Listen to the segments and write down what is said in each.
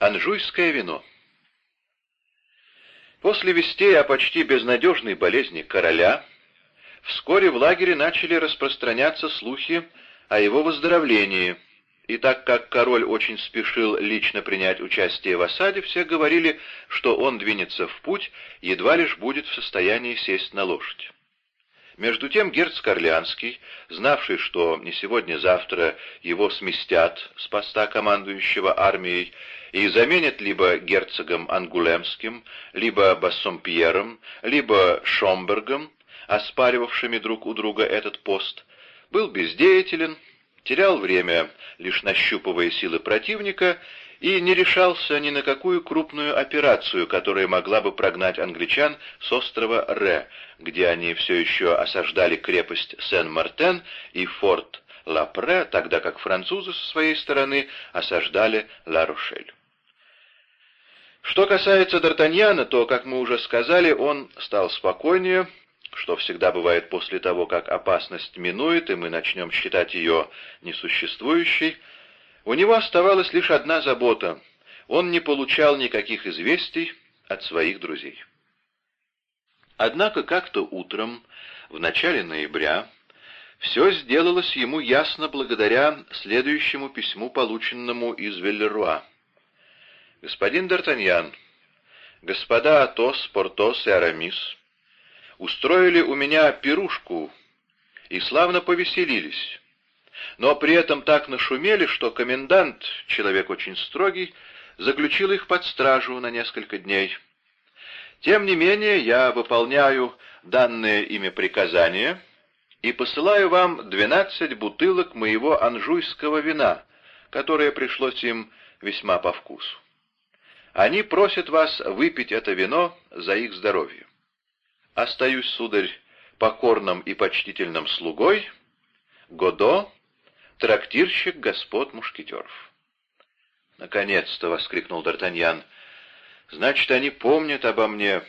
Анжуйское вино После вестей о почти безнадежной болезни короля, вскоре в лагере начали распространяться слухи о его выздоровлении, и так как король очень спешил лично принять участие в осаде, все говорили, что он двинется в путь, едва лишь будет в состоянии сесть на лошадь. Между тем герцог Орлеанский, знавший, что не сегодня-завтра его сместят с поста командующего армией и заменят либо герцогом Ангулемским, либо Бассомпьером, либо Шомбергом, оспаривавшими друг у друга этот пост, был бездеятелен, терял время, лишь нащупывая силы противника, и не решался ни на какую крупную операцию, которая могла бы прогнать англичан с острова Ре, где они все еще осаждали крепость Сен-Мартен и форт Лапре, тогда как французы со своей стороны осаждали Ла-Рошель. Что касается Д'Артаньяна, то, как мы уже сказали, он стал спокойнее, что всегда бывает после того, как опасность минует, и мы начнем считать ее несуществующей, у него оставалась лишь одна забота — он не получал никаких известий от своих друзей. Однако как-то утром, в начале ноября, все сделалось ему ясно благодаря следующему письму, полученному из Веллеруа. «Господин Д'Артаньян, господа Атос, Портос и Арамис устроили у меня пирушку и славно повеселились» но при этом так нашумели, что комендант, человек очень строгий, заключил их под стражу на несколько дней. Тем не менее, я выполняю данное ими приказание и посылаю вам двенадцать бутылок моего анжуйского вина, которое пришлось им весьма по вкусу. Они просят вас выпить это вино за их здоровье. Остаюсь, сударь, покорным и почтительным слугой, Годо, трактирщик господ мушкетеров. «Наконец-то!» — воскликнул Д'Артаньян. «Значит, они помнят обо мне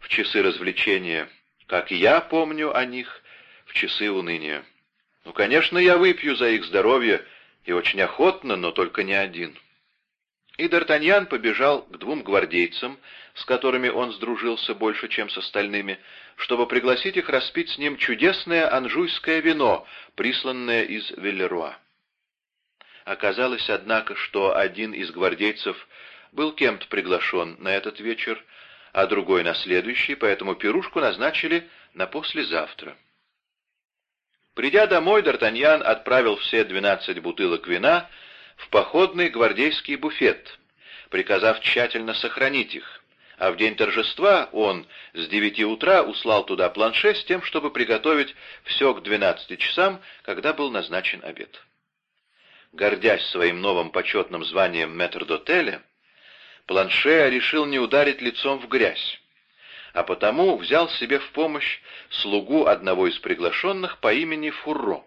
в часы развлечения, как я помню о них в часы уныния. Ну, конечно, я выпью за их здоровье, и очень охотно, но только не один». И Д'Артаньян побежал к двум гвардейцам, с которыми он сдружился больше, чем с остальными, чтобы пригласить их распить с ним чудесное анжуйское вино, присланное из Веллеруа. Оказалось, однако, что один из гвардейцев был кем-то приглашен на этот вечер, а другой на следующий, поэтому пирушку назначили на послезавтра. Придя домой, Д'Артаньян отправил все двенадцать бутылок вина в походный гвардейский буфет, приказав тщательно сохранить их, а в день торжества он с девяти утра услал туда планше с тем, чтобы приготовить все к двенадцати часам, когда был назначен обед. Гордясь своим новым почетным званием метрдотеля, Планше решил не ударить лицом в грязь, а потому взял себе в помощь слугу одного из приглашенных по имени Фурро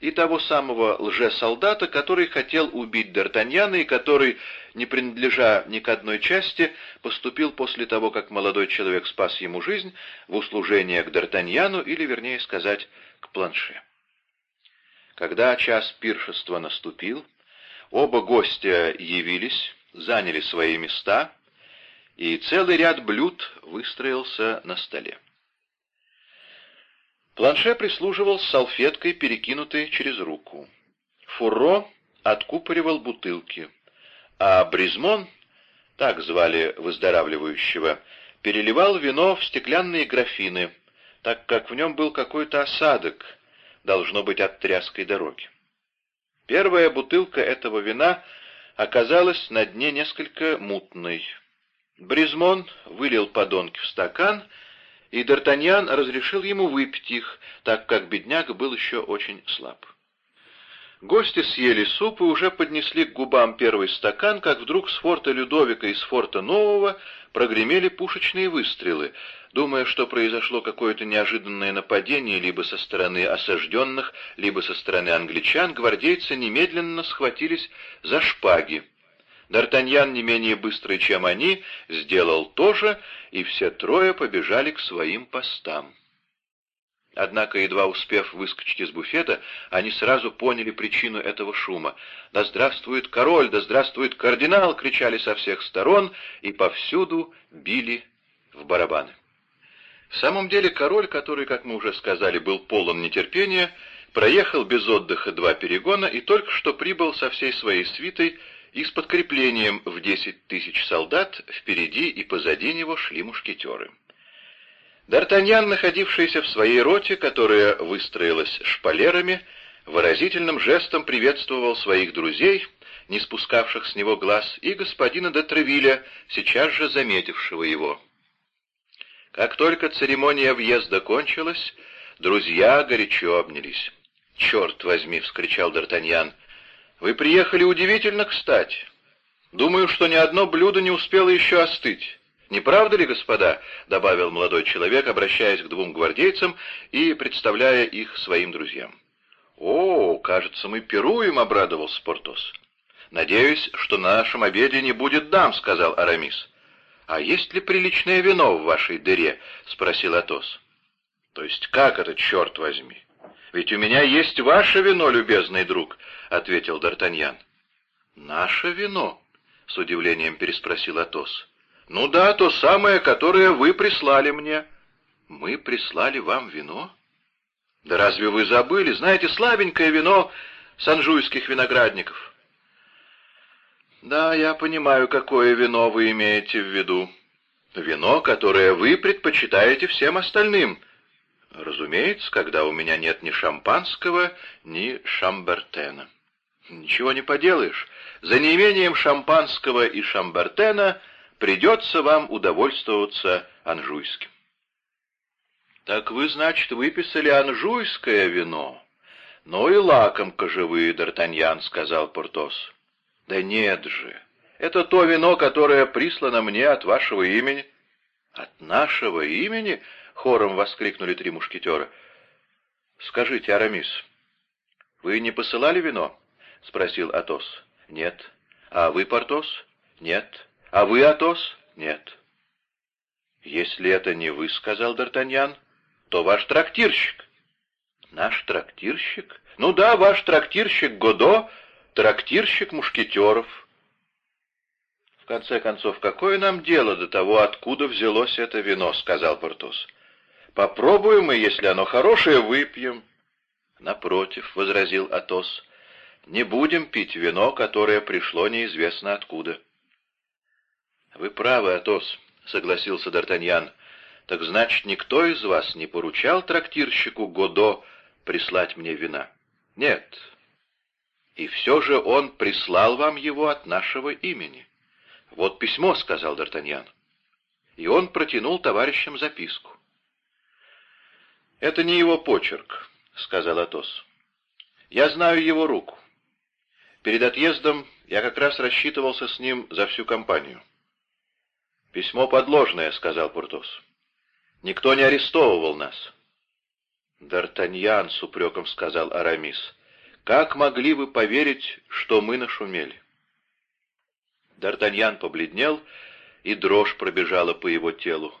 и того самого лже-солдата, который хотел убить Д'Артаньяна и который, не принадлежа ни к одной части, поступил после того, как молодой человек спас ему жизнь, в услужение к Д'Артаньяну, или, вернее сказать, к Планше. Когда час пиршества наступил, оба гостя явились, заняли свои места, и целый ряд блюд выстроился на столе. Планше прислуживал с салфеткой, перекинутой через руку. Фурро откупоривал бутылки, а Бризмон, так звали выздоравливающего, переливал вино в стеклянные графины, так как в нем был какой-то осадок, должно быть от тряской дороги. Первая бутылка этого вина оказалась на дне несколько мутной. Бризмон вылил подонки в стакан и Д'Артаньян разрешил ему выпить их, так как бедняга был еще очень слаб. Гости съели суп и уже поднесли к губам первый стакан, как вдруг с форта Людовика и с форта Нового прогремели пушечные выстрелы, думая, что произошло какое-то неожиданное нападение либо со стороны осажденных, либо со стороны англичан, гвардейцы немедленно схватились за шпаги. Д'Артаньян, не менее быстрый, чем они, сделал то же, и все трое побежали к своим постам. Однако, едва успев выскочить из буфета, они сразу поняли причину этого шума. «Да здравствует король! Да здравствует кардинал!» — кричали со всех сторон и повсюду били в барабаны. В самом деле король, который, как мы уже сказали, был полон нетерпения, проехал без отдыха два перегона и только что прибыл со всей своей свитой и с подкреплением в десять тысяч солдат впереди и позади него шли мушкетеры. Д'Артаньян, находившийся в своей роте, которая выстроилась шпалерами, выразительным жестом приветствовал своих друзей, не спускавших с него глаз, и господина де Тревиля, сейчас же заметившего его. Как только церемония въезда кончилась, друзья горячо обнялись. «Черт возьми!» — вскричал Д'Артаньян. «Вы приехали удивительно кстати. Думаю, что ни одно блюдо не успело еще остыть. «Не правда ли, господа?» — добавил молодой человек, обращаясь к двум гвардейцам и представляя их своим друзьям. «О, кажется, мы пируем», — обрадовался Портос. «Надеюсь, что на нашем обеде не будет дам», — сказал Арамис. «А есть ли приличное вино в вашей дыре?» — спросил Атос. «То есть как это, черт возьми? Ведь у меня есть ваше вино, любезный друг», — ответил Д'Артаньян. «Наше вино?» — с удивлением переспросил Атос. «Ну да, то самое, которое вы прислали мне». «Мы прислали вам вино?» «Да разве вы забыли? Знаете, слабенькое вино санжуйских виноградников». «Да, я понимаю, какое вино вы имеете в виду. Вино, которое вы предпочитаете всем остальным». «Разумеется, когда у меня нет ни шампанского, ни шамбертена». «Ничего не поделаешь. За неимением шампанского и шамбертена придется вам удовольствоваться анжуйским. «Так вы, значит, выписали анжуйское вино?» «Ну и лакомка же вы, Д'Артаньян», — сказал Портос. «Да нет же, это то вино, которое прислано мне от вашего имени». «От нашего имени?» — хором воскликнули три мушкетера. «Скажите, Арамис, вы не посылали вино?» — спросил Атос. «Нет». «А вы, Портос?» «Нет». А вы, Атос? Нет. Если это не вы, — сказал Д'Артаньян, — то ваш трактирщик. Наш трактирщик? Ну да, ваш трактирщик Годо, трактирщик мушкетеров. В конце концов, какое нам дело до того, откуда взялось это вино, — сказал Портос. Попробуем, и если оно хорошее, выпьем. Напротив, — возразил Атос, — не будем пить вино, которое пришло неизвестно откуда. «Вы правы, Атос», — согласился Д'Артаньян. «Так значит, никто из вас не поручал трактирщику Годо прислать мне вина?» «Нет». «И все же он прислал вам его от нашего имени». «Вот письмо», — сказал Д'Артаньян. И он протянул товарищам записку. «Это не его почерк», — сказал Атос. «Я знаю его руку. Перед отъездом я как раз рассчитывался с ним за всю компанию». «Письмо подложное», — сказал Пуртос. «Никто не арестовывал нас». «Д'Артаньян», — с упреком сказал Арамис, — «как могли вы поверить, что мы нашумели?» Д'Артаньян побледнел, и дрожь пробежала по его телу.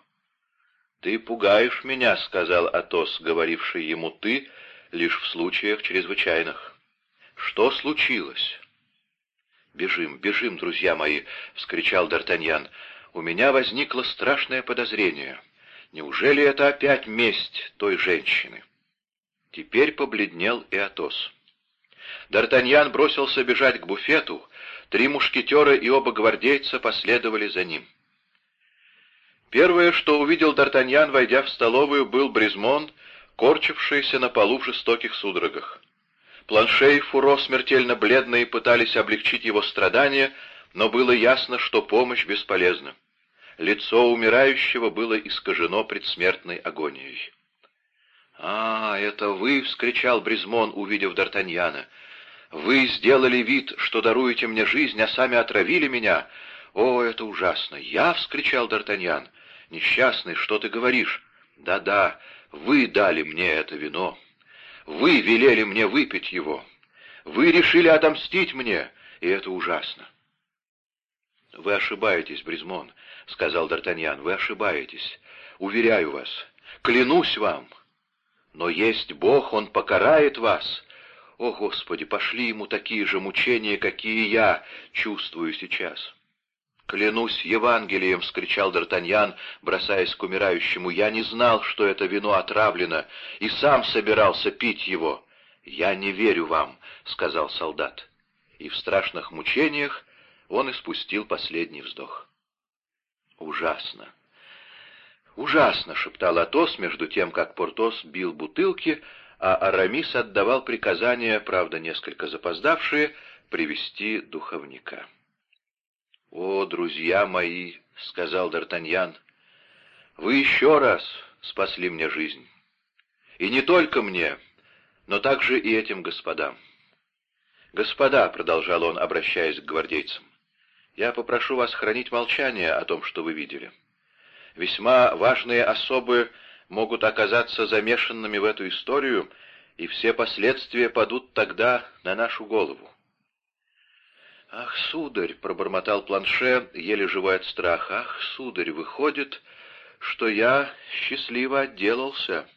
«Ты пугаешь меня», — сказал Атос, говоривший ему «ты» лишь в случаях чрезвычайных. «Что случилось?» «Бежим, бежим, друзья мои!» — вскричал Д'Артаньян у меня возникло страшное подозрение. Неужели это опять месть той женщины? Теперь побледнел и Атос. Д'Артаньян бросился бежать к буфету, три мушкетера и оба гвардейца последовали за ним. Первое, что увидел Д'Артаньян, войдя в столовую, был Бризмон, корчившийся на полу в жестоких судорогах. Планше и Фуро, смертельно бледные, пытались облегчить его страдания, но было ясно, что помощь бесполезна. Лицо умирающего было искажено предсмертной агонией. «А, это вы!» — вскричал Бризмон, увидев Д'Артаньяна. «Вы сделали вид, что даруете мне жизнь, а сами отравили меня. О, это ужасно!» «Я!» — вскричал Д'Артаньян. «Несчастный, что ты говоришь?» «Да-да, вы дали мне это вино. Вы велели мне выпить его. Вы решили отомстить мне, и это ужасно. «Вы ошибаетесь, Бризмон», — сказал Д'Артаньян, — «вы ошибаетесь. Уверяю вас, клянусь вам». Но есть Бог, Он покарает вас. О, Господи, пошли ему такие же мучения, какие я чувствую сейчас. «Клянусь Евангелием!» — вскричал Д'Артаньян, бросаясь к умирающему. «Я не знал, что это вино отравлено, и сам собирался пить его». «Я не верю вам», — сказал солдат. И в страшных мучениях он испустил последний вздох. «Ужасно! Ужасно!» — шептал Атос, между тем, как Портос бил бутылки, а Арамис отдавал приказания, правда, несколько запоздавшие, привести духовника. «О, друзья мои!» — сказал Д'Артаньян. «Вы еще раз спасли мне жизнь. И не только мне, но также и этим господам. Господа, — продолжал он, обращаясь к гвардейцам, — я попрошу вас хранить молчание о том, что вы видели. Весьма важные особы могут оказаться замешанными в эту историю, и все последствия падут тогда на нашу голову. «Ах, сударь!» — пробормотал планше, еле живой от страха. «Ах, сударь, выходит, что я счастливо отделался».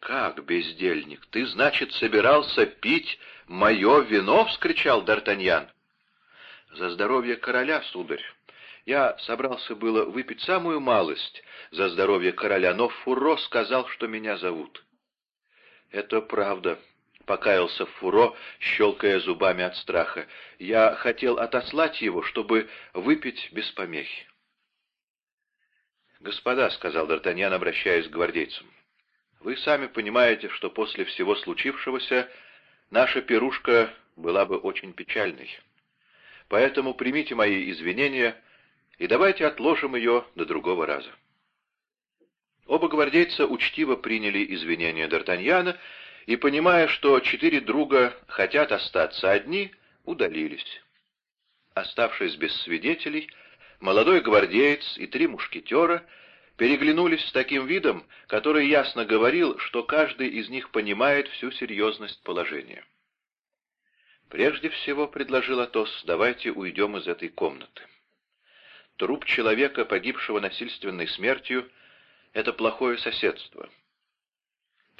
«Как, бездельник, ты, значит, собирался пить мое вино?» — вскричал Д'Артаньян. «За здоровье короля, сударь. Я собрался было выпить самую малость за здоровье короля, но Фуро сказал, что меня зовут. Это правда, — покаялся Фуро, щелкая зубами от страха. Я хотел отослать его, чтобы выпить без помехи. «Господа», — сказал Д'Артаньян, обращаясь к гвардейцам, — «вы сами понимаете, что после всего случившегося наша пирушка была бы очень печальной. Поэтому примите мои извинения — и давайте отложим ее до другого раза. Оба гвардейца учтиво приняли извинения Д'Артаньяна и, понимая, что четыре друга хотят остаться одни, удалились. Оставшись без свидетелей, молодой гвардеец и три мушкетера переглянулись с таким видом, который ясно говорил, что каждый из них понимает всю серьезность положения. «Прежде всего, — предложил Атос, — давайте уйдем из этой комнаты. Труп человека, погибшего насильственной смертью, — это плохое соседство.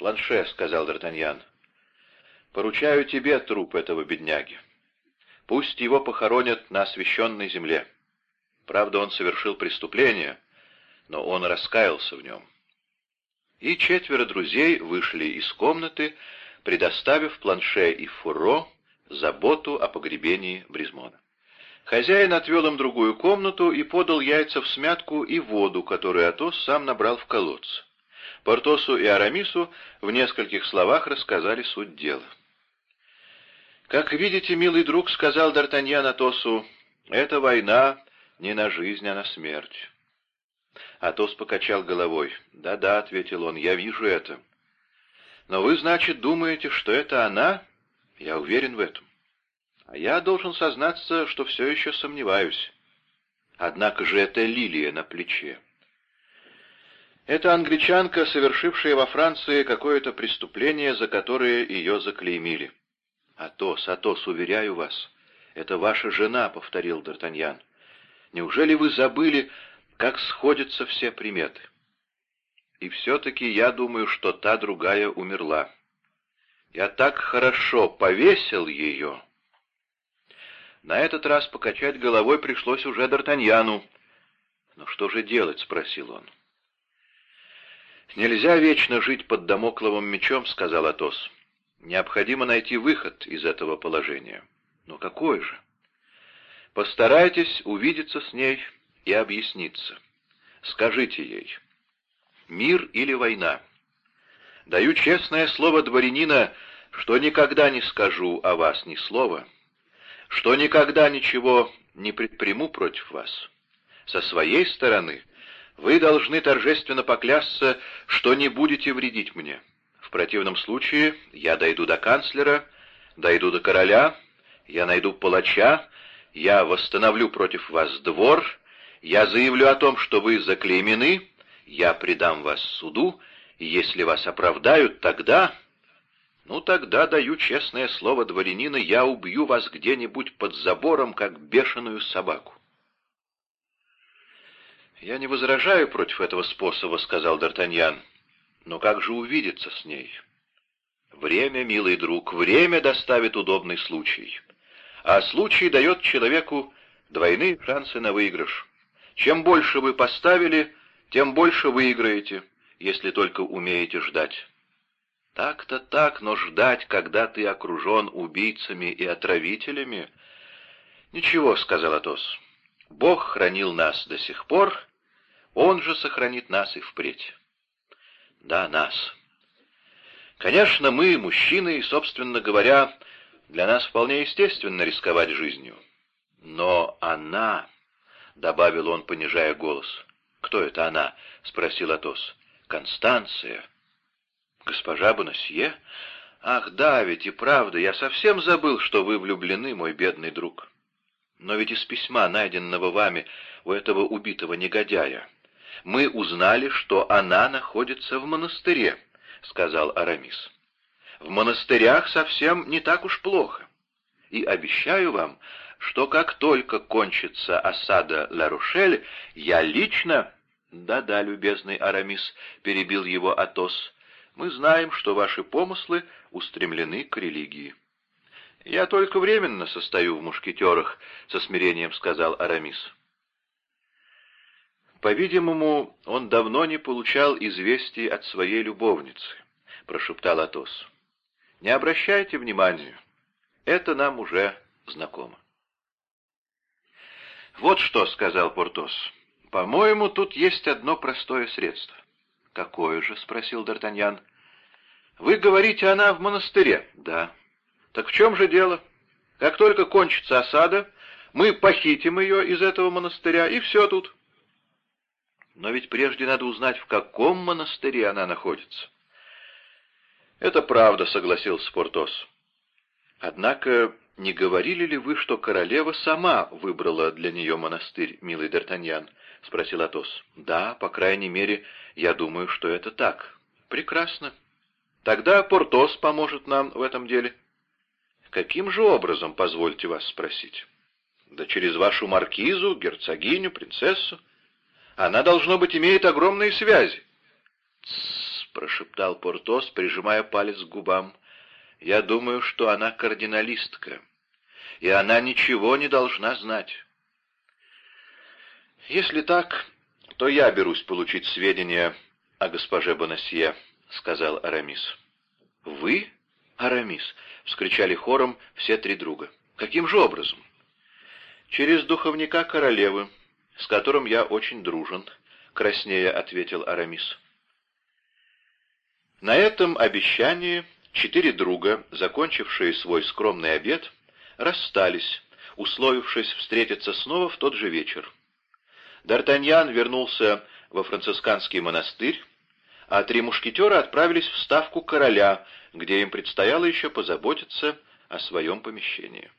«Планше», — сказал Д'Артаньян, — «поручаю тебе труп этого бедняги. Пусть его похоронят на освященной земле. Правда, он совершил преступление, но он раскаялся в нем». И четверо друзей вышли из комнаты, предоставив Планше и Фуро заботу о погребении Бризмона. Хозяин отвел им другую комнату и подал яйца в смятку и воду, которую Атос сам набрал в колодце. Портосу и Арамису в нескольких словах рассказали суть дела. «Как видите, милый друг, — сказал Д'Артаньян Атосу, — эта война не на жизнь, а на смерть». Атос покачал головой. «Да-да», — ответил он, — «я вижу это». «Но вы, значит, думаете, что это она?» «Я уверен в этом». А я должен сознаться, что все еще сомневаюсь. Однако же это лилия на плече. Это англичанка, совершившая во Франции какое-то преступление, за которое ее заклеймили. «Атос, Атос, уверяю вас, это ваша жена», — повторил Д'Артаньян. «Неужели вы забыли, как сходятся все приметы?» «И все-таки я думаю, что та другая умерла. Я так хорошо повесил ее». На этот раз покачать головой пришлось уже Д'Артаньяну. «Ну что же делать?» — спросил он. «Нельзя вечно жить под домокловым мечом», — сказал Атос. «Необходимо найти выход из этого положения». «Но какой же?» «Постарайтесь увидеться с ней и объясниться. Скажите ей, мир или война? Даю честное слово дворянина, что никогда не скажу о вас ни слова» что никогда ничего не предприму против вас. Со своей стороны вы должны торжественно поклясться, что не будете вредить мне. В противном случае я дойду до канцлера, дойду до короля, я найду палача, я восстановлю против вас двор, я заявлю о том, что вы заклеймены, я предам вас суду, и если вас оправдают, тогда «Ну, тогда даю честное слово дворянина, я убью вас где-нибудь под забором, как бешеную собаку». «Я не возражаю против этого способа», — сказал Д'Артаньян. Но как же увидеться с ней? Время, милый друг, время доставит удобный случай. А случай дает человеку двойные шансы на выигрыш. Чем больше вы поставили, тем больше выиграете, если только умеете ждать. Так-то так, но ждать, когда ты окружен убийцами и отравителями... Ничего, — сказал Атос, — Бог хранил нас до сих пор, Он же сохранит нас и впредь. Да, нас. Конечно, мы, мужчины, и, собственно говоря, для нас вполне естественно рисковать жизнью. Но она, — добавил он, понижая голос. «Кто это она?» — спросил Атос. «Констанция». «Госпожа Бонасье? Ах, да, ведь и правда, я совсем забыл, что вы влюблены, мой бедный друг. Но ведь из письма, найденного вами у этого убитого негодяя, мы узнали, что она находится в монастыре», — сказал Арамис. «В монастырях совсем не так уж плохо. И обещаю вам, что как только кончится осада Ла-Рушель, я лично... «Да-да, любезный Арамис», — перебил его Атос, — «мы знаем, что ваши помыслы устремлены к религии». «Я только временно состою в мушкетерах», — со смирением сказал Арамис. «По-видимому, он давно не получал известий от своей любовницы», — прошептал Атос. «Не обращайте внимания, это нам уже знакомо». «Вот что», — сказал Портос, — «по-моему, тут есть одно простое средство». «Какое же?» — спросил Д'Артаньян. «Вы говорите, она в монастыре?» «Да». «Так в чем же дело? Как только кончится осада, мы похитим ее из этого монастыря, и все тут». «Но ведь прежде надо узнать, в каком монастыре она находится». «Это правда», — согласился Портос. «Однако «Не говорили ли вы, что королева сама выбрала для нее монастырь, милый Д'Артаньян?» — спросил Атос. «Да, по крайней мере, я думаю, что это так». «Прекрасно. Тогда Портос поможет нам в этом деле». «Каким же образом, позвольте вас спросить?» «Да через вашу маркизу, герцогиню, принцессу. Она, должно быть, имеет огромные связи». «Тссс», — прошептал Портос, прижимая палец к губам. Я думаю, что она кардиналистка, и она ничего не должна знать. Если так, то я берусь получить сведения о госпоже Бонасье, — сказал Арамис. Вы, Арамис? — вскричали хором все три друга. Каким же образом? Через духовника королевы, с которым я очень дружен, — краснея ответил Арамис. На этом обещании Четыре друга, закончившие свой скромный обед, расстались, условившись встретиться снова в тот же вечер. Д'Артаньян вернулся во францисканский монастырь, а три мушкетера отправились в ставку короля, где им предстояло еще позаботиться о своем помещении.